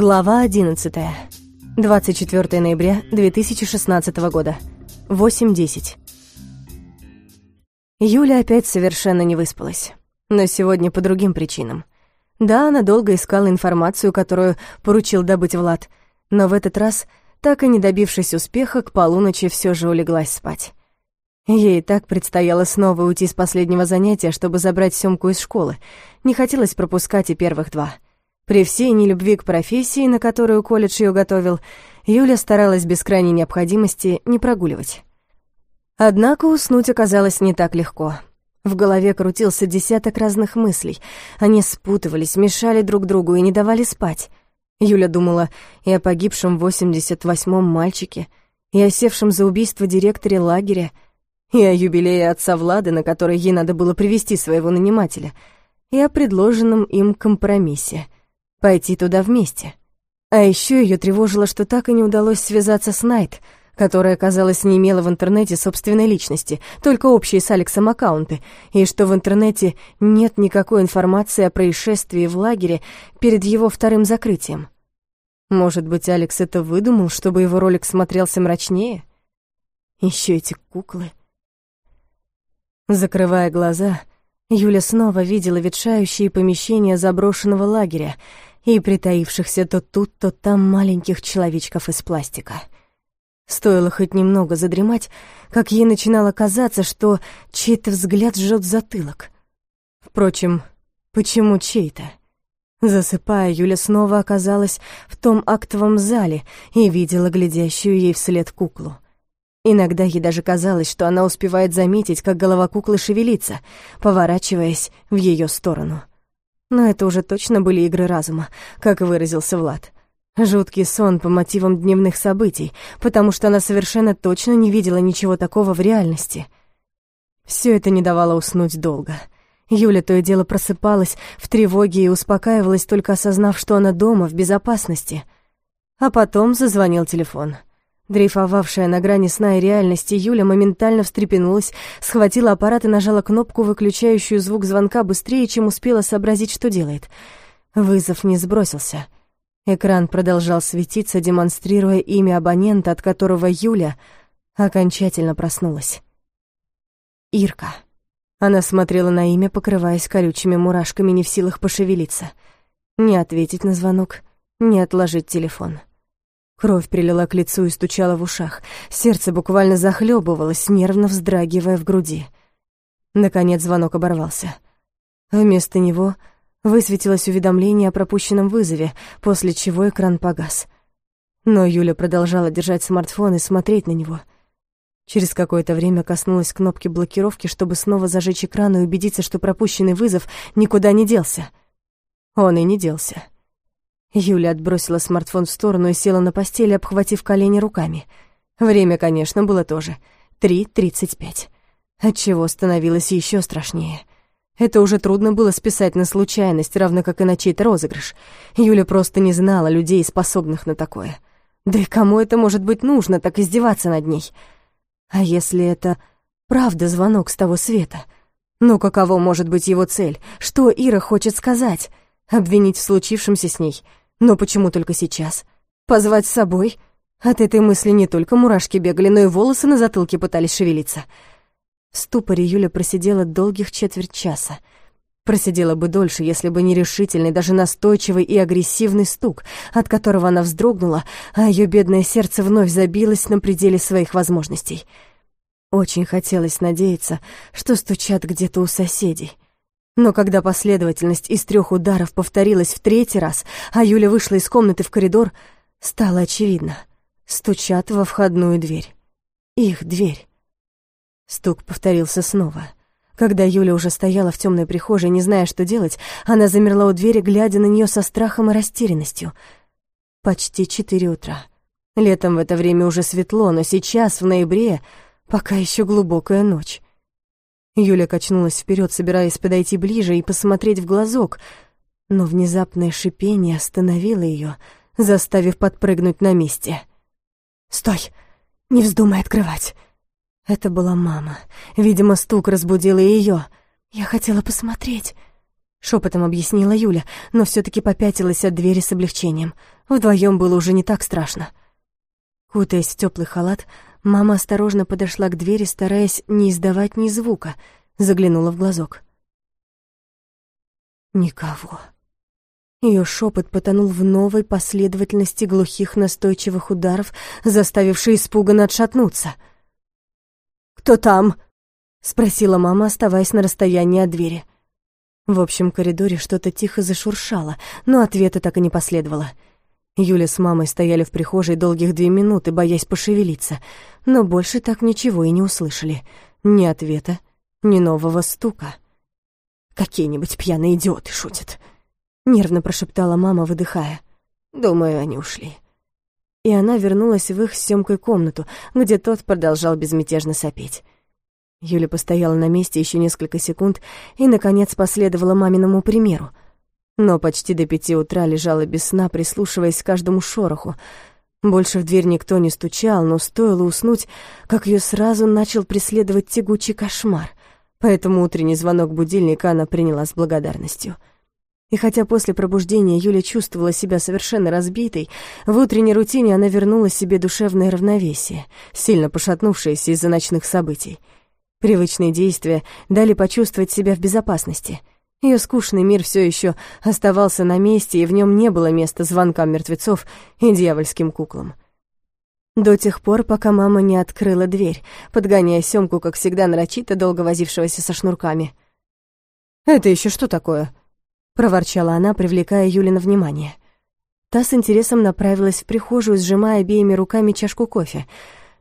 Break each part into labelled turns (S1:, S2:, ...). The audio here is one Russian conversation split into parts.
S1: Глава 11. 24 ноября 2016 года. 8.10. Юля опять совершенно не выспалась. Но сегодня по другим причинам. Да, она долго искала информацию, которую поручил добыть Влад, но в этот раз, так и не добившись успеха, к полуночи все же улеглась спать. Ей так предстояло снова уйти с последнего занятия, чтобы забрать Сёмку из школы. Не хотелось пропускать и первых два — при всей нелюбви к профессии, на которую колледж ее готовил, Юля старалась без крайней необходимости не прогуливать. Однако уснуть оказалось не так легко. В голове крутился десяток разных мыслей. Они спутывались, мешали друг другу и не давали спать. Юля думала и о погибшем в 88-м мальчике, и о севшем за убийство директоре лагеря, и о юбилее отца Влада, на который ей надо было привести своего нанимателя, и о предложенном им компромиссе — пойти туда вместе. А еще ее тревожило, что так и не удалось связаться с Найт, которая, казалось, не имела в интернете собственной личности, только общие с Алексом аккаунты, и что в интернете нет никакой информации о происшествии в лагере перед его вторым закрытием. Может быть, Алекс это выдумал, чтобы его ролик смотрелся мрачнее? Еще эти куклы. Закрывая глаза, Юля снова видела ветшающие помещения заброшенного лагеря, и притаившихся то тут, то там маленьких человечков из пластика. Стоило хоть немного задремать, как ей начинало казаться, что чей-то взгляд жжет затылок. Впрочем, почему чей-то? Засыпая, Юля снова оказалась в том актовом зале и видела глядящую ей вслед куклу. Иногда ей даже казалось, что она успевает заметить, как голова куклы шевелится, поворачиваясь в ее сторону. Но это уже точно были игры разума, как выразился Влад. Жуткий сон по мотивам дневных событий, потому что она совершенно точно не видела ничего такого в реальности. Все это не давало уснуть долго. Юля то и дело просыпалась в тревоге и успокаивалась, только осознав, что она дома, в безопасности. А потом зазвонил телефон — Дрейфовавшая на грани сна и реальности, Юля моментально встрепенулась, схватила аппарат и нажала кнопку, выключающую звук звонка быстрее, чем успела сообразить, что делает. Вызов не сбросился. Экран продолжал светиться, демонстрируя имя абонента, от которого Юля окончательно проснулась. Ирка. Она смотрела на имя, покрываясь колючими мурашками, не в силах пошевелиться. Не ответить на звонок, не отложить телефон. Кровь прилила к лицу и стучала в ушах. Сердце буквально захлебывалось, нервно вздрагивая в груди. Наконец звонок оборвался. Вместо него высветилось уведомление о пропущенном вызове, после чего экран погас. Но Юля продолжала держать смартфон и смотреть на него. Через какое-то время коснулась кнопки блокировки, чтобы снова зажечь экран и убедиться, что пропущенный вызов никуда не делся. Он и не делся. Юля отбросила смартфон в сторону и села на постели, обхватив колени руками. Время, конечно, было тоже. Три тридцать пять. Отчего становилось еще страшнее. Это уже трудно было списать на случайность, равно как и на чей-то розыгрыш. Юля просто не знала людей, способных на такое. Да и кому это может быть нужно, так издеваться над ней? А если это правда звонок с того света? Ну, каково может быть его цель? Что Ира хочет сказать? Обвинить в случившемся с ней — но почему только сейчас? Позвать с собой? От этой мысли не только мурашки бегали, но и волосы на затылке пытались шевелиться. В ступоре Юля просидела долгих четверть часа. Просидела бы дольше, если бы не решительный, даже настойчивый и агрессивный стук, от которого она вздрогнула, а ее бедное сердце вновь забилось на пределе своих возможностей. Очень хотелось надеяться, что стучат где-то у соседей — но когда последовательность из трех ударов повторилась в третий раз, а Юля вышла из комнаты в коридор, стало очевидно. Стучат во входную дверь. Их дверь. Стук повторился снова. Когда Юля уже стояла в темной прихожей, не зная, что делать, она замерла у двери, глядя на нее со страхом и растерянностью. Почти четыре утра. Летом в это время уже светло, но сейчас, в ноябре, пока еще глубокая ночь. Юля качнулась вперед, собираясь подойти ближе и посмотреть в глазок, но внезапное шипение остановило ее, заставив подпрыгнуть на месте. «Стой! Не вздумай открывать!» Это была мама. Видимо, стук разбудил ее. «Я хотела посмотреть». Шепотом объяснила Юля, но все таки попятилась от двери с облегчением. Вдвоем было уже не так страшно. Кутаясь в теплый халат, мама осторожно подошла к двери, стараясь не издавать ни звука, заглянула в глазок. Никого. Ее шепот потонул в новой последовательности глухих настойчивых ударов, заставившей испуганно отшатнуться. «Кто там?» — спросила мама, оставаясь на расстоянии от двери. В общем коридоре что-то тихо зашуршало, но ответа так и не последовало. Юля с мамой стояли в прихожей долгих две минуты, боясь пошевелиться, но больше так ничего и не услышали. Ни ответа, ни нового стука. «Какие-нибудь пьяные идиоты шутят», — нервно прошептала мама, выдыхая. «Думаю, они ушли». И она вернулась в их с Сёмкой комнату, где тот продолжал безмятежно сопеть. Юля постояла на месте еще несколько секунд и, наконец, последовала маминому примеру. Но почти до пяти утра лежала без сна, прислушиваясь к каждому шороху. Больше в дверь никто не стучал, но стоило уснуть, как ее сразу начал преследовать тягучий кошмар. Поэтому утренний звонок будильника она приняла с благодарностью. И хотя после пробуждения Юля чувствовала себя совершенно разбитой, в утренней рутине она вернула себе душевное равновесие, сильно пошатнувшееся из-за ночных событий — Привычные действия дали почувствовать себя в безопасности. Ее скучный мир все еще оставался на месте, и в нем не было места звонкам мертвецов и дьявольским куклам. До тех пор, пока мама не открыла дверь, подгоняя Сёмку, как всегда, нарочито долго возившегося со шнурками. «Это еще что такое?» — проворчала она, привлекая Юлина внимание. Та с интересом направилась в прихожую, сжимая обеими руками чашку кофе —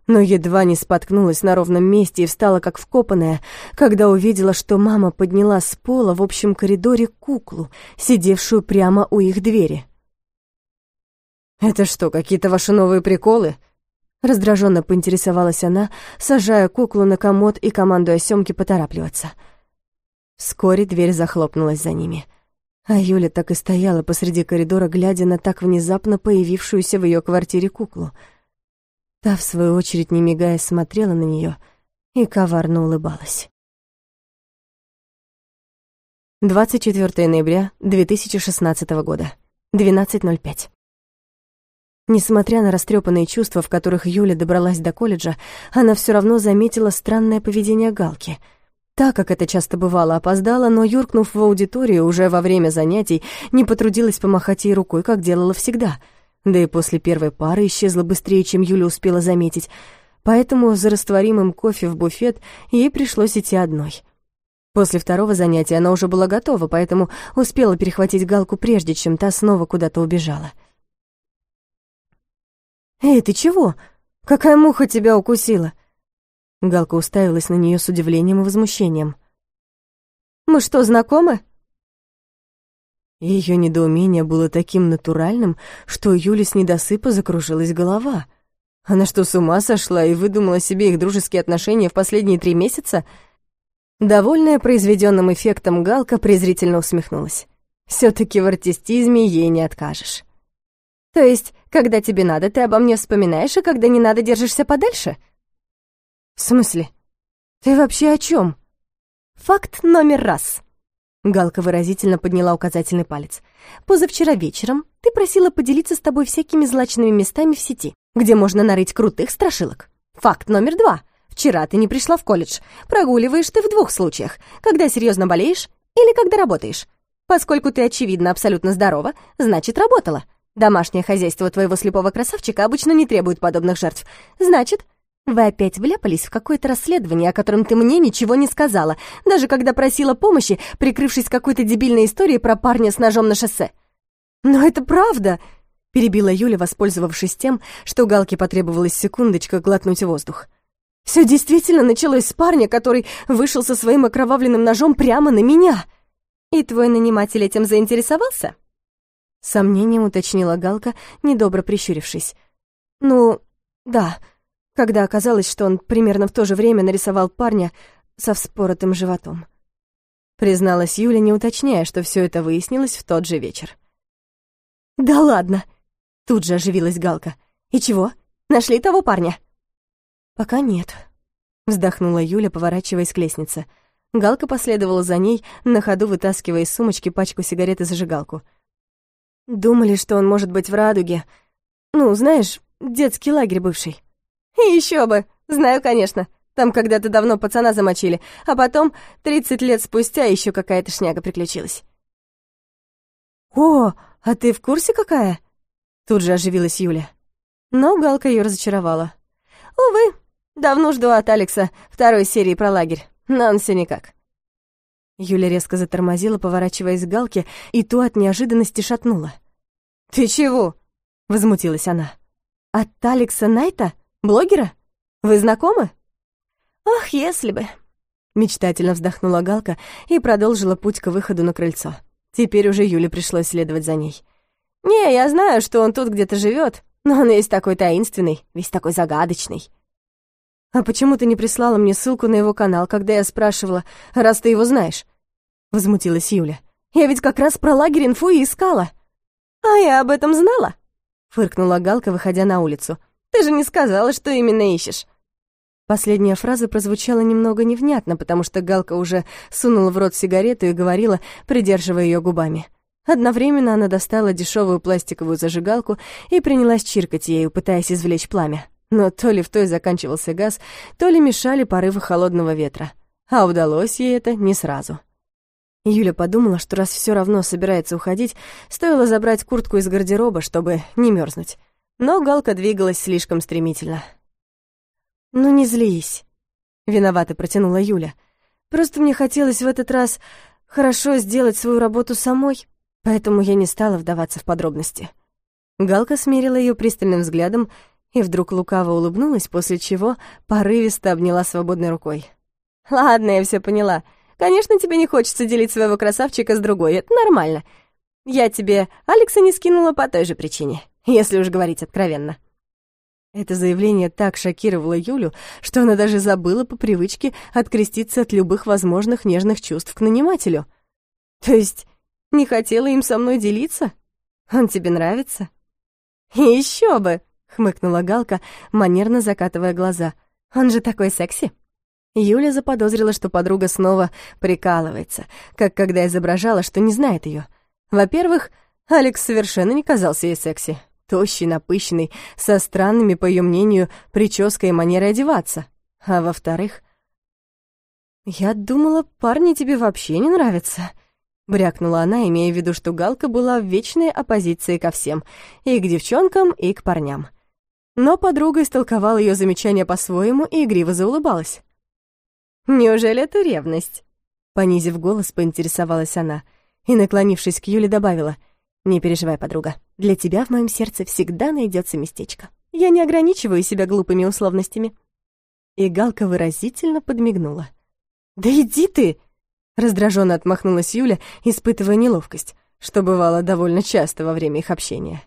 S1: но едва не споткнулась на ровном месте и встала как вкопанная, когда увидела, что мама подняла с пола в общем коридоре куклу, сидевшую прямо у их двери. «Это что, какие-то ваши новые приколы?» Раздраженно поинтересовалась она, сажая куклу на комод и командуя Сёмке поторапливаться. Вскоре дверь захлопнулась за ними. А Юля так и стояла посреди коридора, глядя на так внезапно появившуюся в ее квартире куклу — Та, в свою очередь, не мигая, смотрела на нее и коварно улыбалась. 24 ноября 2016 года, 12.05. Несмотря на растрепанные чувства, в которых Юля добралась до колледжа, она все равно заметила странное поведение Галки. Так, как это часто бывало, опоздала, но, юркнув в аудиторию уже во время занятий, не потрудилась помахать ей рукой, как делала всегда — да и после первой пары исчезла быстрее, чем Юля успела заметить, поэтому за растворимым кофе в буфет ей пришлось идти одной. После второго занятия она уже была готова, поэтому успела перехватить Галку прежде, чем та снова куда-то убежала. «Эй, ты чего? Какая муха тебя укусила?» Галка уставилась на нее с удивлением и возмущением. «Мы что, знакомы?» Ее недоумение было таким натуральным, что у Юли с недосыпа закружилась голова. Она что, с ума сошла и выдумала себе их дружеские отношения в последние три месяца? Довольная произведенным эффектом Галка презрительно усмехнулась. все таки в артистизме ей не откажешь. То есть, когда тебе надо, ты обо мне вспоминаешь, а когда не надо, держишься подальше? В смысле? Ты вообще о чем? Факт номер раз. Галка выразительно подняла указательный палец. «Позавчера вечером ты просила поделиться с тобой всякими злачными местами в сети, где можно нарыть крутых страшилок. Факт номер два. Вчера ты не пришла в колледж. Прогуливаешь ты в двух случаях. Когда серьезно болеешь или когда работаешь. Поскольку ты, очевидно, абсолютно здорова, значит, работала. Домашнее хозяйство твоего слепого красавчика обычно не требует подобных жертв. Значит, вы опять вляпались в какое-то расследование, о котором ты мне ничего не сказала, даже когда просила помощи, прикрывшись какой-то дебильной историей про парня с ножом на шоссе. Но это правда, перебила Юля, воспользовавшись тем, что Галке потребовалась секундочка глотнуть воздух. Все действительно началось с парня, который вышел со своим окровавленным ножом прямо на меня. И твой наниматель этим заинтересовался? Сомнением уточнила Галка, недобро прищурившись. Ну, да, когда оказалось, что он примерно в то же время нарисовал парня со вспоротым животом. Призналась Юля, не уточняя, что все это выяснилось в тот же вечер. «Да ладно!» — тут же оживилась Галка. «И чего? Нашли того парня?» «Пока нет», — вздохнула Юля, поворачиваясь к лестнице. Галка последовала за ней, на ходу вытаскивая из сумочки пачку сигарет и зажигалку. Думали, что он может быть в радуге. Ну, знаешь, детский лагерь бывший. Еще бы, знаю, конечно. Там когда-то давно пацана замочили, а потом, 30 лет спустя, еще какая-то шняга приключилась. «О, а ты в курсе какая?» Тут же оживилась Юля. Но Галка ее разочаровала. «Увы, давно жду от Алекса второй серии про лагерь, но он все никак». Юля резко затормозила, поворачиваясь к Галке, и ту от неожиданности шатнула. «Ты чего?» — возмутилась она. «От Алекса Найта? Блогера? Вы знакомы?» «Ах, если бы!» Мечтательно вздохнула Галка и продолжила путь к выходу на крыльцо. Теперь уже Юле пришлось следовать за ней. «Не, я знаю, что он тут где-то живет, но он весь такой таинственный, весь такой загадочный». «А почему ты не прислала мне ссылку на его канал, когда я спрашивала, раз ты его знаешь?» Возмутилась Юля. «Я ведь как раз про лагерь инфу и искала». «А я об этом знала?» Фыркнула Галка, выходя на улицу. «Ты же не сказала, что именно ищешь». Последняя фраза прозвучала немного невнятно, потому что Галка уже сунула в рот сигарету и говорила, придерживая ее губами. Одновременно она достала дешевую пластиковую зажигалку и принялась чиркать ею, пытаясь извлечь пламя. Но то ли в той заканчивался газ, то ли мешали порывы холодного ветра. А удалось ей это не сразу. Юля подумала, что раз все равно собирается уходить, стоило забрать куртку из гардероба, чтобы не мерзнуть. Но Галка двигалась слишком стремительно. «Ну не злись», — виновато протянула Юля. «Просто мне хотелось в этот раз хорошо сделать свою работу самой, поэтому я не стала вдаваться в подробности». Галка смерила ее пристальным взглядом и вдруг лукаво улыбнулась, после чего порывисто обняла свободной рукой. «Ладно, я все поняла. Конечно, тебе не хочется делить своего красавчика с другой, это нормально. Я тебе Алекса не скинула по той же причине, если уж говорить откровенно». Это заявление так шокировало Юлю, что она даже забыла по привычке откреститься от любых возможных нежных чувств к нанимателю. То есть не хотела им со мной делиться? Он тебе нравится? Еще бы, хмыкнула Галка, манерно закатывая глаза. Он же такой секси. Юля заподозрила, что подруга снова прикалывается, как когда изображала, что не знает ее. Во-первых, Алекс совершенно не казался ей секси тощий, напыщенный, со странными, по ее мнению, прической и манерой одеваться. А во-вторых... «Я думала, парни тебе вообще не нравятся», — брякнула она, имея в виду, что Галка была в вечной оппозиции ко всем, и к девчонкам, и к парням. Но подруга истолковала ее замечание по-своему и игриво заулыбалась. «Неужели это ревность?» Понизив голос, поинтересовалась она и, наклонившись к Юле, добавила — не переживай, подруга. Для тебя в моем сердце всегда найдется местечко. Я не ограничиваю себя глупыми условностями. И Галка выразительно подмигнула. «Да иди ты!» Раздраженно отмахнулась Юля, испытывая неловкость, что бывало довольно часто во время их общения.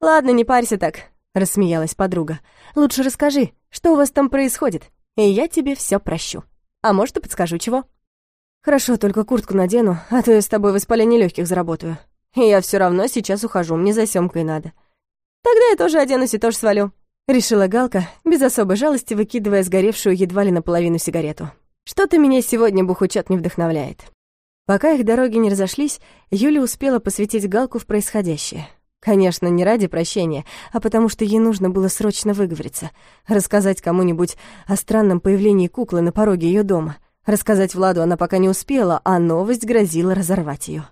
S1: «Ладно, не парься так», — рассмеялась подруга. «Лучше расскажи, что у вас там происходит, и я тебе все прощу. А может, и подскажу чего». «Хорошо, только куртку надену, а то я с тобой воспаление легких заработаю», я все равно сейчас ухожу, мне за Сёмкой надо. Тогда я тоже оденусь и тоже свалю. Решила Галка, без особой жалости выкидывая сгоревшую едва ли наполовину сигарету. Что-то меня сегодня бухучет не вдохновляет. Пока их дороги не разошлись, Юля успела посвятить Галку в происходящее. Конечно, не ради прощения, а потому что ей нужно было срочно выговориться, рассказать кому-нибудь о странном появлении куклы на пороге ее дома. Рассказать Владу она пока не успела, а новость грозила разорвать ее.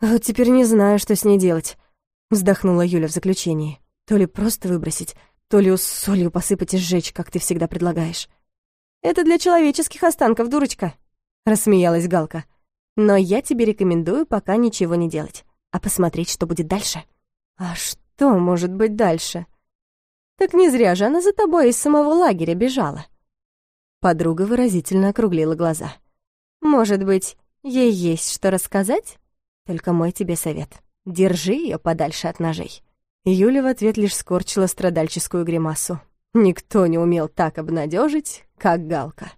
S1: «Вот теперь не знаю, что с ней делать», — вздохнула Юля в заключении. «То ли просто выбросить, то ли солью посыпать и сжечь, как ты всегда предлагаешь». «Это для человеческих останков, дурочка», — рассмеялась Галка. «Но я тебе рекомендую пока ничего не делать, а посмотреть, что будет дальше». «А что может быть дальше?» «Так не зря же она за тобой из самого лагеря бежала». Подруга выразительно округлила глаза. «Может быть, ей есть что рассказать?» Только мой тебе совет. Держи ее подальше от ножей». Юля в ответ лишь скорчила страдальческую гримасу. Никто не умел так обнадежить, как Галка.